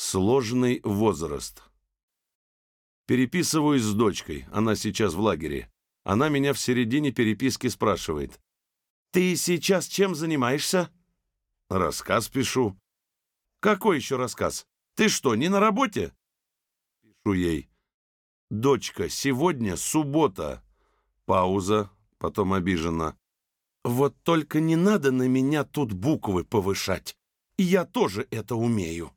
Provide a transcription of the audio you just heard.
Сложный возраст. Переписываюсь с дочкой, она сейчас в лагере. Она меня в середине переписки спрашивает. «Ты сейчас чем занимаешься?» «Рассказ пишу». «Какой еще рассказ? Ты что, не на работе?» Пишу ей. «Дочка, сегодня суббота». Пауза, потом обижена. «Вот только не надо на меня тут буквы повышать. Я тоже это умею».